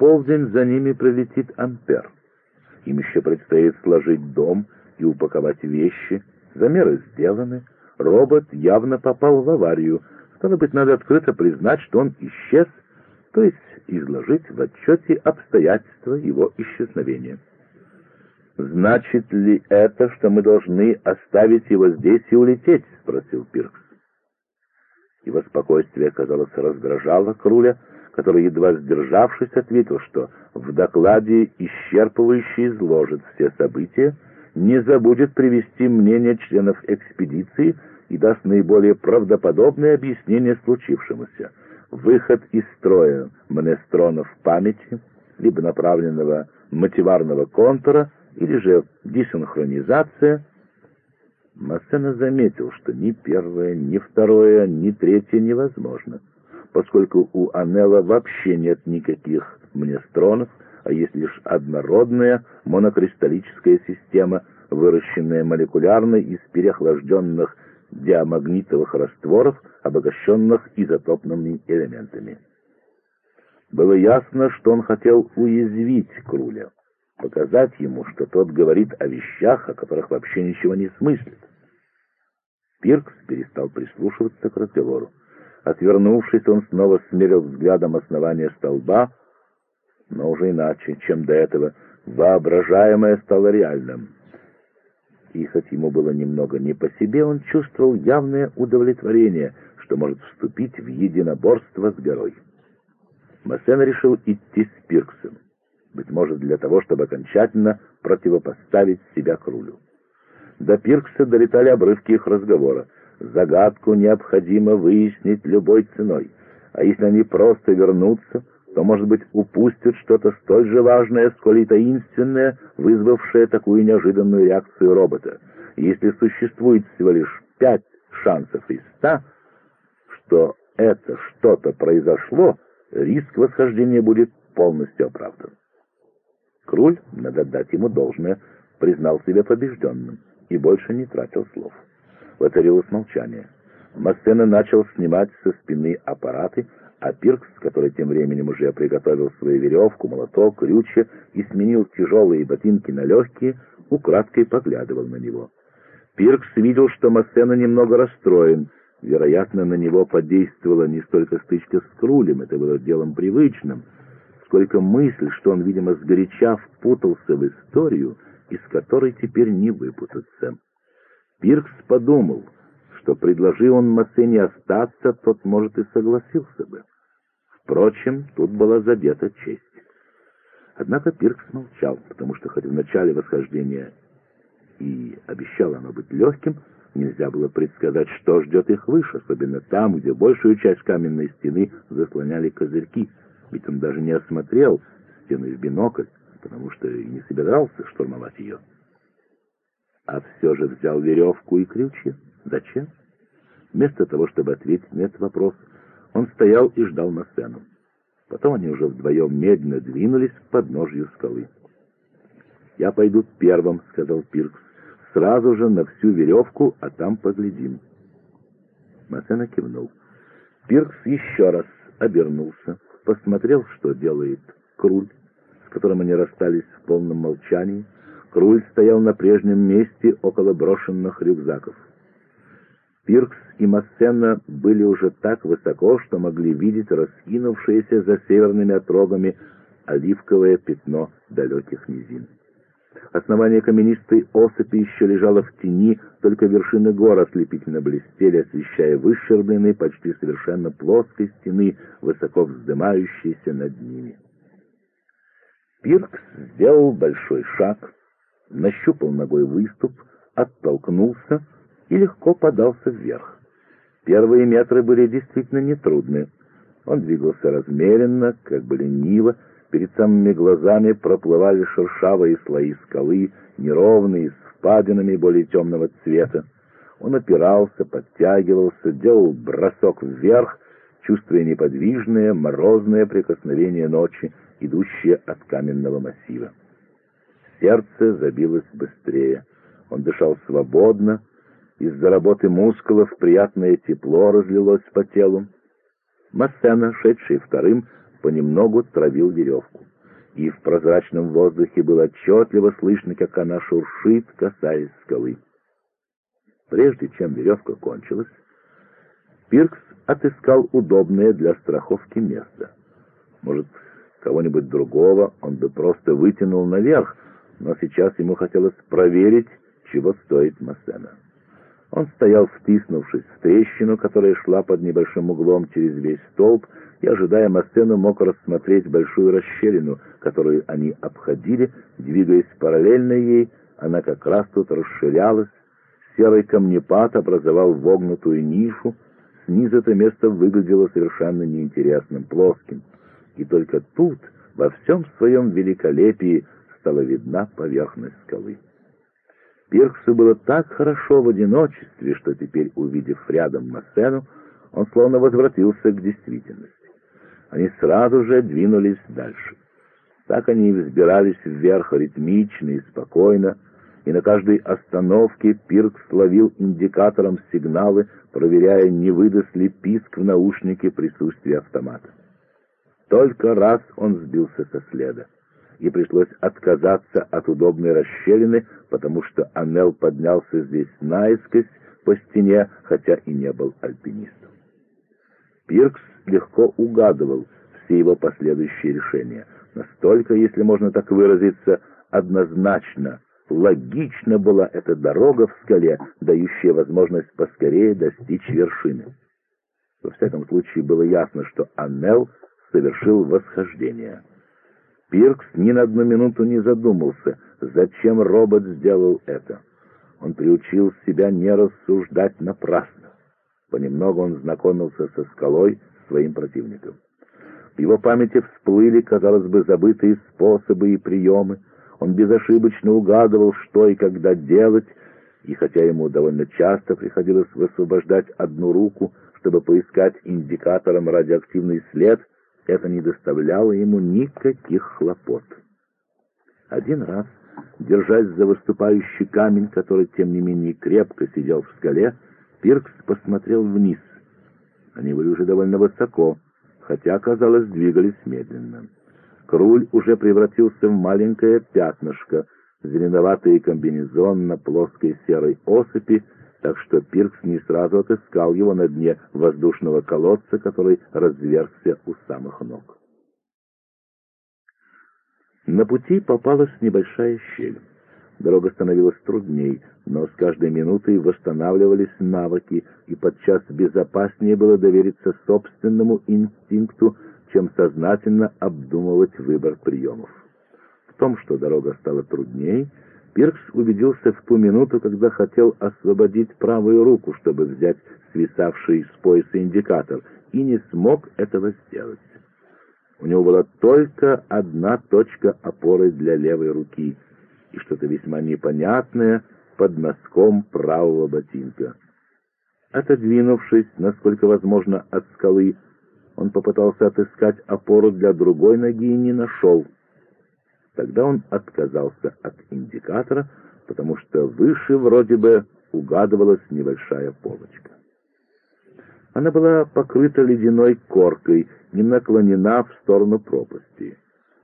полдень за ними прилетит Ампер. Им еще предстоит сложить дом и упаковать вещи. Замеры сделаны. Робот явно попал в аварию. Стало быть, надо открыто признать, что он исчез, то есть изложить в отчете обстоятельства его исчезновения. «Значит ли это, что мы должны оставить его здесь и улететь?» — спросил Пиркс. Его спокойствие, казалось, раздражало Круля, который, едва сдержавшись, ответил, что в докладе исчерпывающе изложит все события, не забудет привести мнение членов экспедиции и даст наиболее правдоподобное объяснение случившемуся. Выход из строя монестронов памяти, либо направленного мотиварного контура, или же десинхронизация. Массена заметил, что ни первое, ни второе, ни третье невозможно поскольку у Анелла вообще нет никаких мнестронов, а есть лишь однородная монокристаллическая система, выращенная молекулярно из переохлажденных диамагнитовых растворов, обогащенных изотопными элементами. Было ясно, что он хотел уязвить Круля, показать ему, что тот говорит о вещах, о которых вообще ничего не смыслит. Пиркс перестал прислушиваться к разговору. Отвернувшись, он снова смерил взглядом основание столба, но уже иначе, чем до этого. Воображаемое стало реальным. И хоть ему было немного не по себе, он чувствовал явное удовлетворение, что может вступить в единоборство с горой. Массен решил идти с Пирксом, быть может, для того, чтобы окончательно противопоставить себя Крулю. До Пиркса долетали обрывки их разговора — Загадку необходимо выяснить любой ценой, а если они просто вернутся, то, может быть, упустят что-то столь же важное, сколь и таинственное, вызвавшее такую неожиданную реакцию робота. если существует всего лишь пять шансов из ста, что это что-то произошло, риск восхождения будет полностью оправдан. Круль, надо дать ему должное, признал себя побежденным и больше не тратил слов. Воцарилось молчание. Массена начал снимать со спины аппараты, а Пиркс, который тем временем уже приготовил свою веревку, молоток, крючья и сменил тяжелые ботинки на легкие, украдкой поглядывал на него. Пиркс видел, что Массена немного расстроен. Вероятно, на него подействовала не столько стычка с Крулем, это было делом привычным, сколько мысль, что он, видимо, сгоряча впутался в историю, из которой теперь не выпутаться. Пиркс подумал, что предложи он Массене остаться, тот, может, и согласился бы. Впрочем, тут была задета честь. Однако Пиркс молчал, потому что хоть в начале восхождения и обещало оно быть легким, нельзя было предсказать, что ждет их выше, особенно там, где большую часть каменной стены заслоняли козырьки, ведь он даже не осмотрел стены в бинокль, потому что и не собирался штурмовать ее а все же взял веревку и крючья. Зачем? Вместо того, чтобы ответить на этот вопрос, он стоял и ждал на сцену. Потом они уже вдвоем медленно двинулись к подножью скалы. «Я пойду первым», — сказал Пиркс. «Сразу же на всю веревку, а там поглядим». Массена кивнул. Пиркс еще раз обернулся, посмотрел, что делает Круль, с которым они расстались в полном молчании, Круль стоял на прежнем месте около брошенных рюкзаков. Пиркс и Массена были уже так высоко, что могли видеть раскинувшееся за северными отрогами оливковое пятно далеких низин. Основание каменистой осыпи еще лежало в тени, только вершины гор ослепительно блестели, освещая выщербленные, почти совершенно плоской стены, высоко вздымающиеся над ними. Пиркс сделал большой шаг, нащупал ногой выступ, оттолкнулся и легко подался вверх. Первые метры были действительно нетрудны. Он двигался размеренно, как бы лениво, перед самыми глазами проплывали шершавые слои скалы, неровные, с впадинами более темного цвета. Он опирался, подтягивался, делал бросок вверх, чувствуя неподвижное, морозное прикосновение ночи, идущее от каменного массива. Сердце забилось быстрее. Он дышал свободно. Из-за работы мускулов приятное тепло разлилось по телу. Массена, шедший вторым, понемногу травил веревку. И в прозрачном воздухе было отчетливо слышно, как она шуршит, касаясь скалы. Прежде чем веревка кончилась, Пиркс отыскал удобное для страховки место. Может, кого-нибудь другого он бы просто вытянул наверх, но сейчас ему хотелось проверить, чего стоит Массена. Он стоял, втиснувшись в трещину, которая шла под небольшим углом через весь столб, и, ожидая Массену, мог рассмотреть большую расщелину, которую они обходили, двигаясь параллельно ей, она как раз тут расширялась, серый камнепад образовал вогнутую нишу, снизу это место выглядело совершенно неинтересным, плоским, и только тут, во всем своем великолепии, стала видна поверхность скалы. Пирксу было так хорошо в одиночестве, что теперь, увидев рядом Массену, он словно возвратился к действительности. Они сразу же двинулись дальше. Так они взбирались вверх ритмично и спокойно, и на каждой остановке Пиркс ловил индикатором сигналы, проверяя, не выдаст ли писк в наушнике присутствия автомата. Только раз он сбился со следа и пришлось отказаться от удобной расщелины, потому что Аннел поднялся здесь наискось по стене, хотя и не был альпинистом. Пиркс легко угадывал все его последующие решения. Настолько, если можно так выразиться, однозначно, логично была эта дорога в скале, дающая возможность поскорее достичь вершины. Во всяком случае, было ясно, что Аннел совершил восхождение. Пиркс ни на одну минуту не задумался, зачем робот сделал это. Он приучил себя не рассуждать напрасно. Понемногу он знакомился со скалой, своим противником. В его памяти всплыли, казалось бы, забытые способы и приемы. Он безошибочно угадывал, что и когда делать, и хотя ему довольно часто приходилось высвобождать одну руку, чтобы поискать индикатором радиоактивный след, это не доставляло ему никаких хлопот. Один раз, держась за выступающий камень, который, тем не менее, крепко сидел в скале, Пиркс посмотрел вниз. Они были уже довольно высоко, хотя, казалось, двигались медленно. Круль уже превратился в маленькое пятнышко, зеленоватый комбинезон на плоской серой осыпи, так что Пиркс не сразу отыскал его на дне воздушного колодца, который разверзся у самых ног. На пути попалась небольшая щель. Дорога становилась трудней, но с каждой минутой восстанавливались навыки, и подчас безопаснее было довериться собственному инстинкту, чем сознательно обдумывать выбор приемов. В том, что дорога стала трудней, Пиркс убедился в ту минуту, когда хотел освободить правую руку, чтобы взять свисавший с пояса индикатор, и не смог этого сделать. У него была только одна точка опоры для левой руки и что-то весьма непонятное под носком правого ботинка. Отодвинувшись, насколько возможно, от скалы, он попытался отыскать опору для другой ноги и не нашел — Тогда он отказался от индикатора, потому что выше вроде бы угадывалась небольшая полочка. Она была покрыта ледяной коркой, не наклонена в сторону пропасти.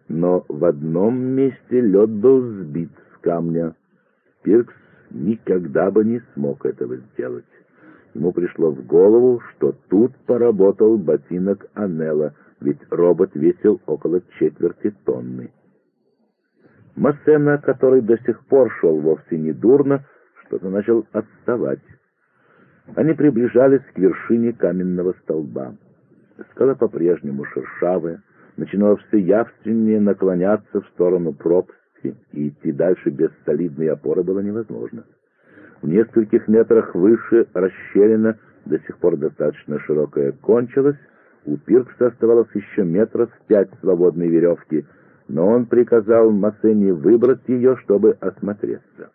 Но в одном месте лед был сбит с камня. Пиркс никогда бы не смог этого сделать. Ему пришло в голову, что тут поработал ботинок Анелла, ведь робот весил около четверти тонны. Массена, который до сих пор шел вовсе не дурно, что-то начал отставать. Они приближались к вершине каменного столба. Скала по-прежнему шершавая, начинала все явственнее наклоняться в сторону пропасти, и идти дальше без солидной опоры было невозможно. В нескольких метрах выше расщелина, до сих пор достаточно широкая, кончилась, у Пиркса оставалось еще метров пять свободной веревки — но он приказал Массене выбрать ее, чтобы осмотреться.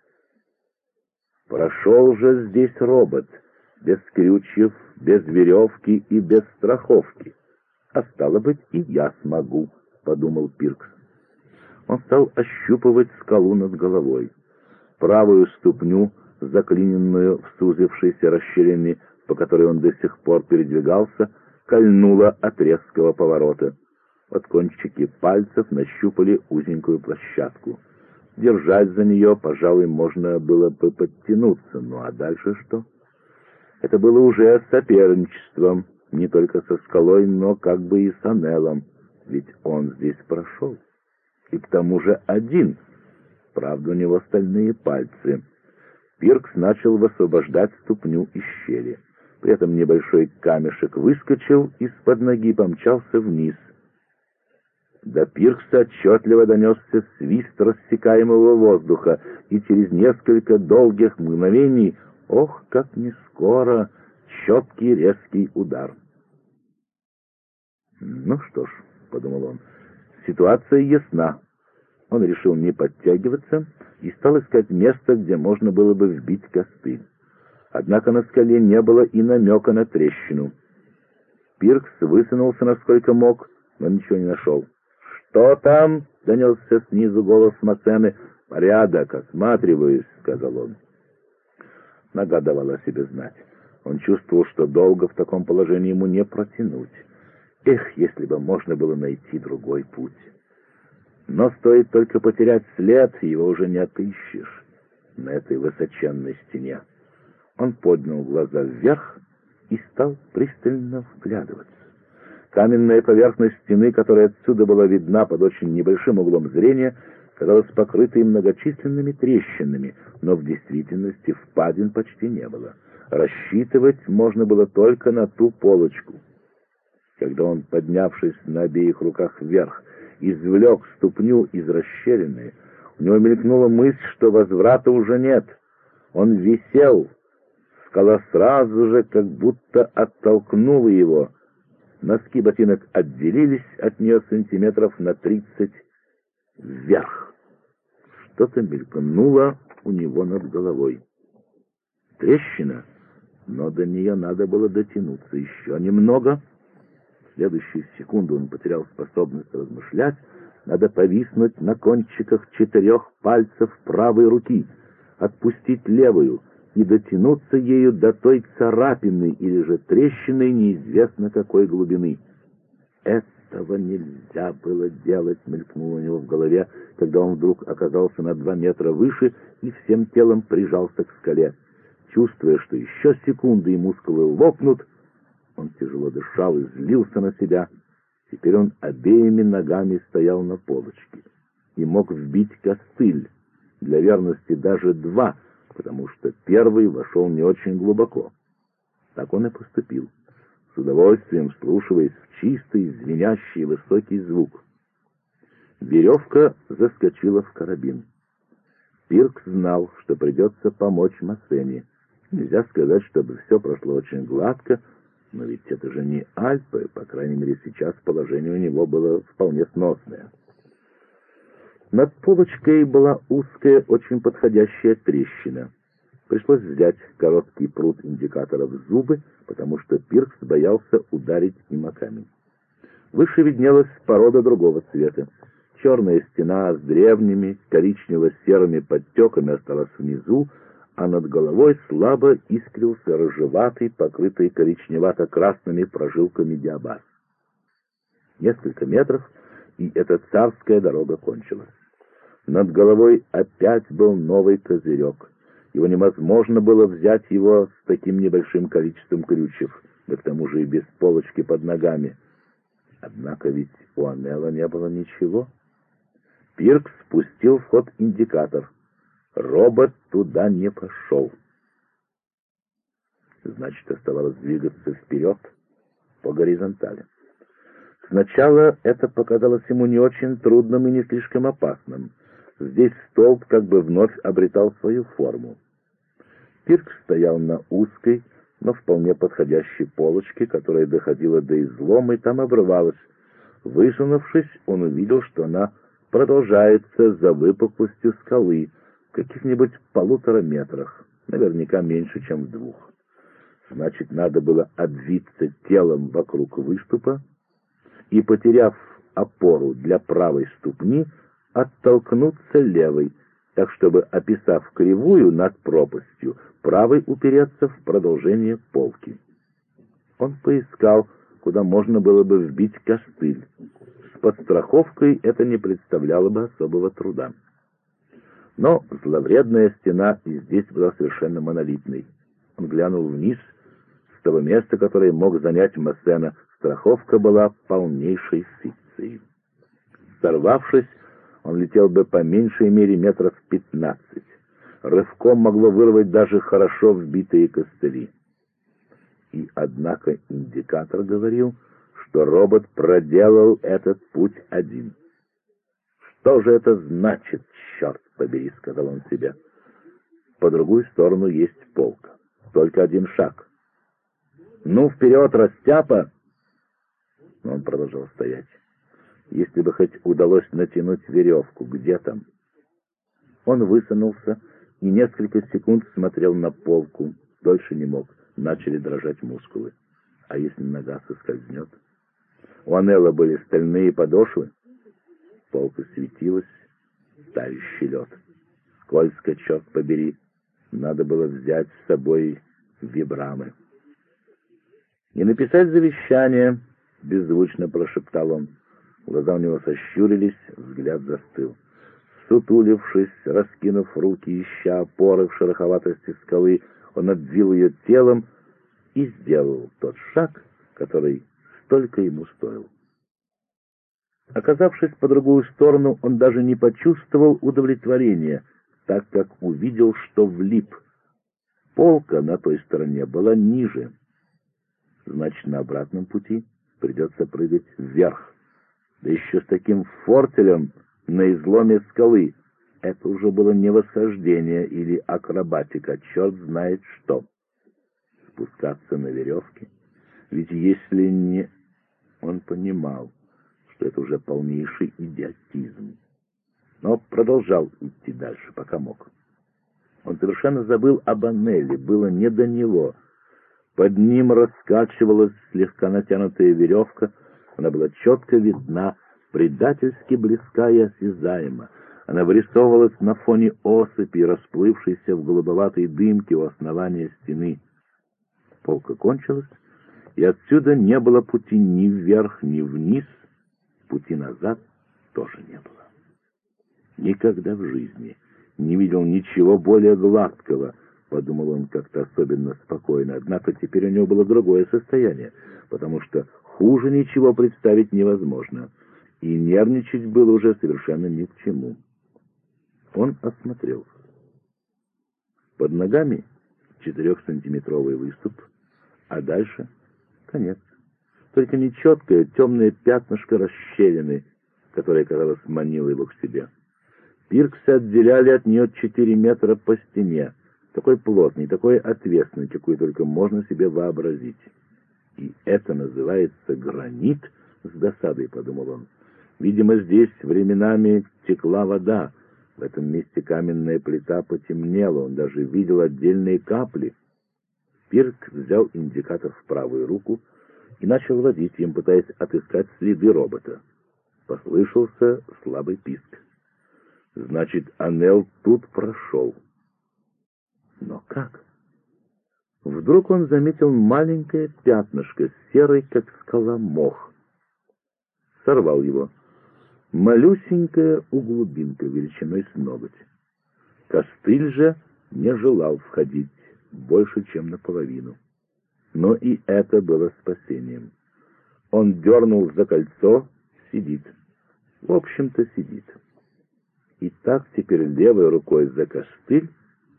Прошел же здесь робот, без крючев, без веревки и без страховки. А стало быть, и я смогу, — подумал Пиркс. Он стал ощупывать скалу над головой. Правую ступню, заклиненную в сузившейся расщелине, по которой он до сих пор передвигался, кольнула от резкого поворота. Вот кончики пальцев нащупали узенькую площадку. Держать за нее, пожалуй, можно было бы подтянуться. Ну а дальше что? Это было уже соперничеством, не только со скалой, но как бы и с Анелом, ведь он здесь прошел. И к тому же один, правда, у него стальные пальцы. Пиркс начал высвобождать ступню из щели. При этом небольшой камешек выскочил из-под ноги и помчался вниз. До Пиркса отчетливо донесся свист рассекаемого воздуха, и через несколько долгих мгновений, ох, как не скоро, четкий резкий удар. «Ну что ж», — подумал он, — «ситуация ясна». Он решил не подтягиваться и стал искать место, где можно было бы вбить костыль. Однако на скале не было и намека на трещину. Пиркс высунулся насколько мог, но ничего не нашел. «Что там?» — донесся снизу голос Мацены. «Порядок, осматриваюсь», — сказал он. Нога давала себе знать. Он чувствовал, что долго в таком положении ему не протянуть. Эх, если бы можно было найти другой путь. Но стоит только потерять след, его уже не отыщешь на этой высоченной стене. Он поднял глаза вверх и стал пристально вглядываться. Каменная поверхность стены, которая отсюда была видна под очень небольшим углом зрения, казалась покрытой многочисленными трещинами, но в действительности впадин почти не было. Рассчитывать можно было только на ту полочку. Когда он, поднявшись на обеих руках вверх, извлек ступню из расщелины, у него мелькнула мысль, что возврата уже нет. Он висел, скала сразу же как будто оттолкнула его — Носки ботинок отделились от нее сантиметров на тридцать вверх. Что-то мелькнуло у него над головой. Трещина, но до нее надо было дотянуться еще немного. В следующую секунду он потерял способность размышлять. Надо повиснуть на кончиках четырех пальцев правой руки, отпустить левую — и дотянуться ею до той царапины или же трещины неизвестно какой глубины. Этого нельзя было делать, мелькнуло у него в голове, когда он вдруг оказался на два метра выше и всем телом прижался к скале. Чувствуя, что еще секунды и мускулы лопнут, он тяжело дышал и злился на себя. Теперь он обеими ногами стоял на полочке и мог вбить костыль, для верности даже два — потому что первый вошел не очень глубоко. Так он и поступил, с удовольствием вслушиваясь в чистый, звенящий высокий звук. Веревка заскочила в карабин. Пирк знал, что придется помочь Массене. Нельзя сказать, чтобы все прошло очень гладко, но ведь это же не Альпы, по крайней мере, сейчас положение у него было вполне сносное. Над полочкой была узкая, очень подходящая трещина. Пришлось взять короткий пруд индикатора в зубы, потому что Пиркс боялся ударить им о камень. Выше виднелась порода другого цвета. Черная стена с древними коричнево-серыми подтеками осталась внизу, а над головой слабо искрился рыжеватый, покрытый коричневато-красными прожилками диабаз. Несколько метров, и эта царская дорога кончилась. Над головой опять был новый козырек. Его невозможно было взять его с таким небольшим количеством крючев, да к тому же и без полочки под ногами. Однако ведь у Анелла не было ничего. Пирк спустил в ход индикатор. Робот туда не пошел. Значит, оставалось двигаться вперед по горизонтали. Сначала это показалось ему не очень трудным и не слишком опасным — Здесь столб как бы вновь обретал свою форму. Пирк стоял на узкой, но вполне подходящей полочке, которая доходила до излома и там обрывалась. Высунувшись, он увидел, что она продолжается за выпуклостью скалы в каких-нибудь полутора метрах, наверняка меньше, чем в двух. Значит, надо было обвиться телом вокруг выступа и, потеряв опору для правой ступни, оттолкнуться левой, так чтобы, описав кривую над пропастью, правой упереться в продолжение полки. Он поискал, куда можно было бы вбить костыль. подстраховкой это не представляло бы особого труда. Но зловредная стена и здесь была совершенно монолитной. Он глянул вниз, с того места, которое мог занять Массена, страховка была полнейшей фикцией. Сорвавшись, он летел бы по меньшей мере метров пятнадцать. Рывком могло вырвать даже хорошо вбитые костыли. И однако индикатор говорил, что робот проделал этот путь один. «Что же это значит, черт побери?» — сказал он себе. «По другую сторону есть полка. Только один шаг. Ну, вперед, растяпа!» Но он продолжал стоять. Если бы хоть удалось натянуть веревку, где там? Он высунулся и несколько секунд смотрел на полку. Дольше не мог. Начали дрожать мускулы. А если нога соскользнет? У Анелла были стальные подошвы. Полка светилась, тающий лед. Скользко, черт побери, надо было взять с собой вибрамы. «И написать завещание», — беззвучно прошептал он. Глаза у него сощурились, взгляд застыл. Сутулившись, раскинув руки, ища опоры в шероховатости скалы, он обвил ее телом и сделал тот шаг, который столько ему стоил. Оказавшись по другую сторону, он даже не почувствовал удовлетворения, так как увидел, что влип. Полка на той стороне была ниже. Значит, на обратном пути придется прыгать вверх. Да еще с таким фортелем на изломе скалы. Это уже было не восхождение или акробатика, черт знает что. Спускаться на веревке? Ведь если не... Он понимал, что это уже полнейший идиотизм. Но продолжал идти дальше, пока мог. Он совершенно забыл об Аннеле, было не до него. Под ним раскачивалась слегка натянутая веревка, она была четко видна, предательски близка и осязаема. Она вырисовывалась на фоне осыпи, расплывшейся в голубоватой дымке у основания стены. Полка кончилась, и отсюда не было пути ни вверх, ни вниз, пути назад тоже не было. Никогда в жизни не видел ничего более гладкого, подумал он как-то особенно спокойно, однако теперь у него было другое состояние, потому что хуже ничего представить невозможно, и нервничать было уже совершенно ни к чему. Он осмотрелся. Под ногами четырехсантиметровый выступ, а дальше — Конец. Только нечеткое темное пятнышко расщелины, которое, казалось, манило его к себе. Пирксы отделяли от нее четыре метра по стене, такой плотный, такой отвесный, какой только можно себе вообразить. И это называется гранит, с досадой подумал он. Видимо, здесь временами текла вода. В этом месте каменная плита потемнела, он даже видел отдельные капли — Пирк взял индикатор в правую руку и начал водить им, пытаясь отыскать следы робота. Послышался слабый писк. Значит, Анел тут прошел. Но как? Вдруг он заметил маленькое пятнышко, серый, как скала мох. Сорвал его. Малюсенькая углубинка величиной с ноготь. Костыль же не желал входить больше, чем наполовину. Но и это было спасением. Он дернул за кольцо, сидит. В общем-то, сидит. И так теперь левой рукой за костыль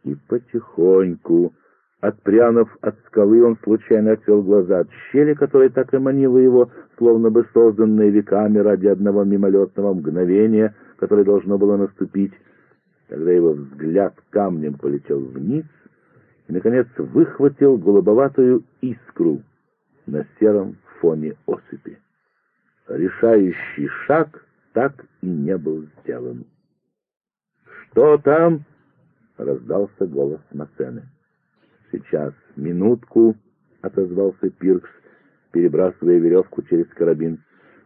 и потихоньку, отпрянув от скалы, он случайно отвел глаза от щели, которая так и манила его, словно бы созданная веками ради одного мимолетного мгновения, которое должно было наступить. Тогда его взгляд камнем полетел вниз — и, наконец, выхватил голубоватую искру на сером фоне осыпи. Решающий шаг так и не был сделан. «Что там?» — раздался голос Массены. «Сейчас, минутку», — отозвался Пиркс, перебрасывая веревку через карабин.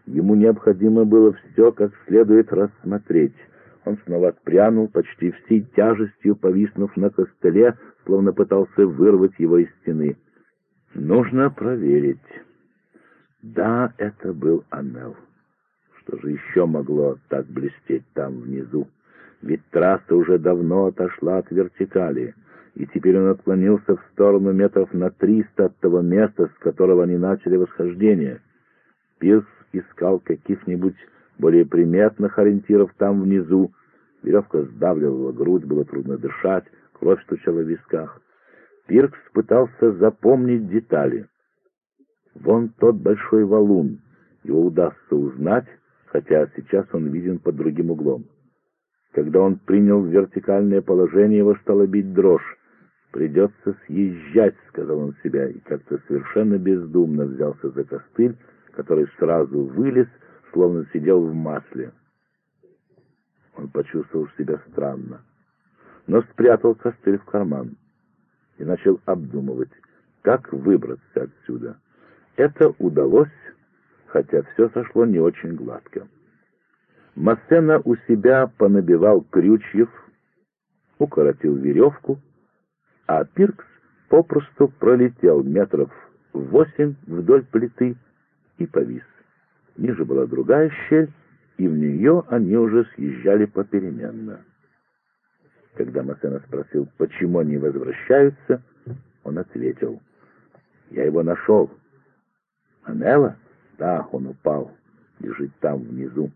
Ему необходимо было все как следует рассмотреть — он снова отпрянул, почти всей тяжестью повиснув на костыле, словно пытался вырвать его из стены. Нужно проверить. Да, это был Анел. Что же еще могло так блестеть там внизу? Ведь трасса уже давно отошла от вертикали, и теперь он отклонился в сторону метров на триста от того места, с которого они начали восхождение. Пирс искал каких-нибудь более приметных ориентиров там внизу. Веревка сдавливала грудь, было трудно дышать, кровь стучала в висках. Пиркс пытался запомнить детали. Вон тот большой валун. Его удастся узнать, хотя сейчас он виден под другим углом. Когда он принял вертикальное положение, его стало бить дрожь. «Придется съезжать», — сказал он себя, и как-то совершенно бездумно взялся за костыль, который сразу вылез, словно сидел в масле. Он почувствовал себя странно, но спрятал костыль в карман и начал обдумывать, как выбраться отсюда. Это удалось, хотя все сошло не очень гладко. Массена у себя понабивал крючьев, укоротил веревку, а Пиркс попросту пролетел метров восемь вдоль плиты и повис. Ниже была другая щель, и в нее они уже съезжали попеременно. Когда Массена спросил, почему они возвращаются, он ответил, «Я его нашел». «Анелла?» «Да, он упал, лежит там внизу».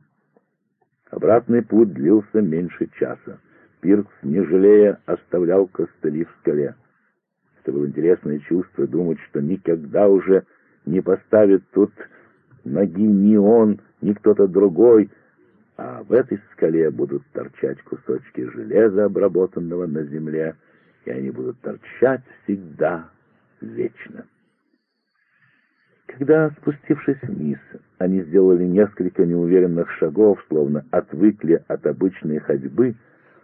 Обратный путь длился меньше часа. Пиркс, не жалея, оставлял костыли в скале. Это было интересное чувство думать, что никогда уже не поставит тут ноги ни он, ни кто-то другой, а в этой скале будут торчать кусочки железа, обработанного на земле, и они будут торчать всегда, вечно. Когда, спустившись вниз, они сделали несколько неуверенных шагов, словно отвыкли от обычной ходьбы,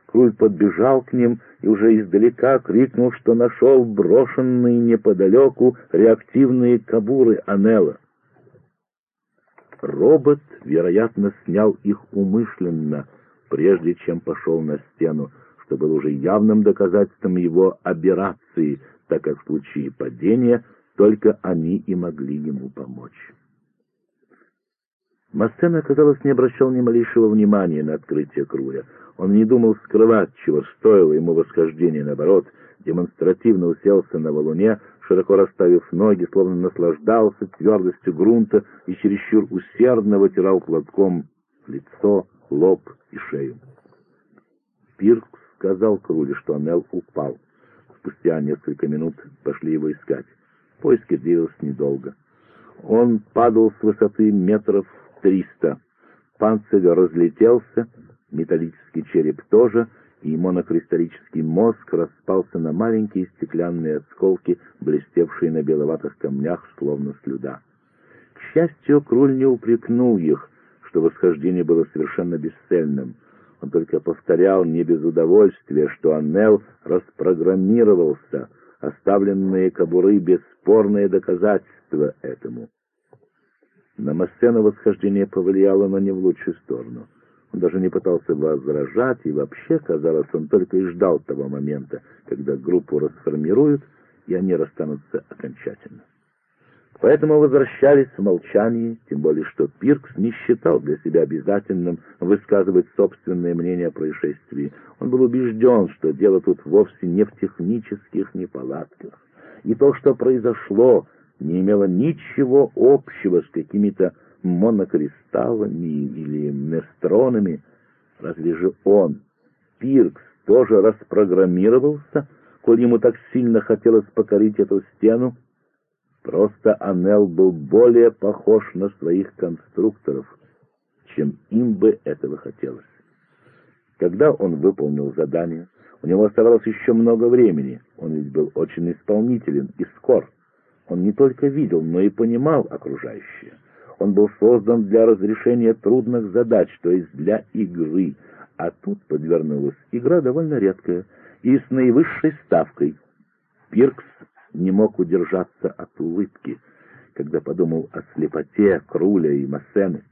Круль подбежал к ним и уже издалека крикнул, что нашел брошенные неподалеку реактивные кабуры Анелла. Робот, вероятно, снял их умышленно, прежде чем пошел на стену, что было уже явным доказательством его аберрации, так как в случае падения только они и могли ему помочь. Массена, казалось, не обращал ни малейшего внимания на открытие Круя. Он не думал скрывать, чего стоило ему восхождение, наоборот, демонстративно уселся на валуне, широко расставив ноги, словно наслаждался твердостью грунта и чересчур усердно вытирал платком лицо, лоб и шею. Пирк сказал Круле, что Анел упал. Спустя несколько минут пошли его искать. Поиски длились недолго. Он падал с высоты метров триста. Панцирь разлетелся, металлический череп тоже, и монокристаллический мозг распался на маленькие стеклянные осколки, блестевшие на беловатых камнях, словно слюда. К счастью, Круль не упрекнул их, что восхождение было совершенно бесцельным. Он только повторял не без удовольствия, что Аннел распрограммировался — Оставленные кобуры — бесспорное доказательство этому. На Массена восхождение повлияло, но не в лучшую сторону. Он даже не пытался возражать, и вообще, казалось, он только и ждал того момента, когда группу расформируют, и они расстанутся окончательно. Поэтому возвращались в молчании, тем более что Пиркс не считал для себя обязательным высказывать собственное мнение о происшествии. Он был убежден, что дело тут вовсе не в технических неполадках. И то, что произошло, не имело ничего общего с какими-то монокристаллами или нестронами. Разве же он, Пиркс, тоже распрограммировался, коль ему так сильно хотелось покорить эту стену? Просто Анел был более похож на своих конструкторов, чем им бы этого хотелось. Когда он выполнил задание, у него оставалось еще много времени. Он ведь был очень исполнителен и скор. Он не только видел, но и понимал окружающее. Он был создан для разрешения трудных задач, то есть для игры. А тут подвернулась игра довольно редкая и с наивысшей ставкой. Пиркс не мог удержаться от улыбки, когда подумал о слепоте Круля и Массены.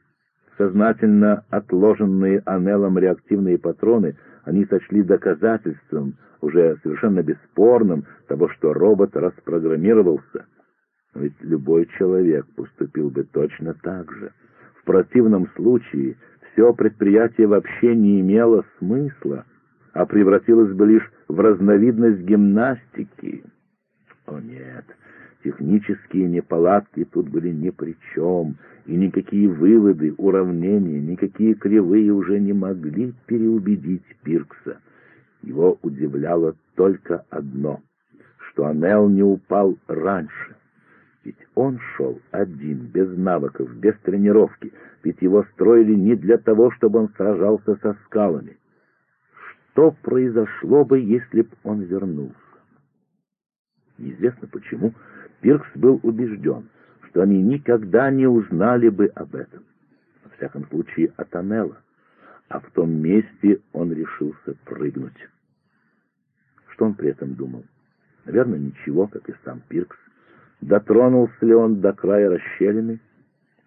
Сознательно отложенные Анелом реактивные патроны они сочли доказательством, уже совершенно бесспорным, того, что робот распрограммировался. Ведь любой человек поступил бы точно так же. В противном случае все предприятие вообще не имело смысла, а превратилось бы лишь в разновидность гимнастики. О нет, технические неполадки тут были ни при чем, и никакие выводы, уравнения, никакие кривые уже не могли переубедить Пиркса. Его удивляло только одно, что Анел не упал раньше. Ведь он шел один, без навыков, без тренировки, ведь его строили не для того, чтобы он сражался со скалами. Что произошло бы, если б он вернулся? Неизвестно почему, Пиркс был убежден, что они никогда не узнали бы об этом. Во всяком случае, от Анелла. А в том месте он решился прыгнуть. Что он при этом думал? Наверное, ничего, как и сам Пиркс. Дотронулся ли он до края расщелины?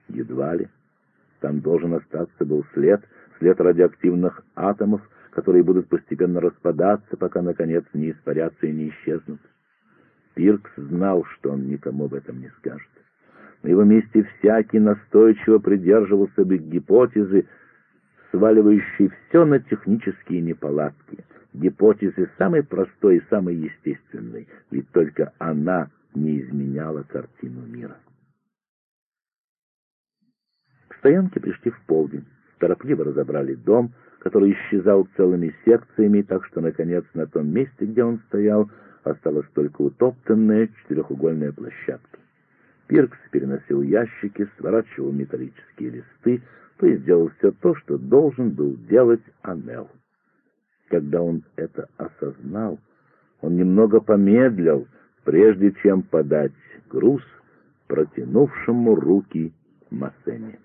Едва ли. Там должен остаться был след, след радиоактивных атомов, которые будут постепенно распадаться, пока, наконец, не испарятся и не исчезнут. Пиркс знал, что он никому об этом не скажет. На его месте всякий настойчиво придерживался бы гипотезы, сваливающей все на технические неполадки. Гипотезы самой простой и самой естественной, ведь только она не изменяла картину мира. К стоянке пришли в полдень, торопливо разобрали дом, который исчезал целыми секциями, так что, наконец, на том месте, где он стоял, осталась только утоптанная четырехугольная площадка. Пиркс переносил ящики, сворачивал металлические листы, то есть делал все то, что должен был делать Анел. Когда он это осознал, он немного помедлил, прежде чем подать груз протянувшему руки Массене.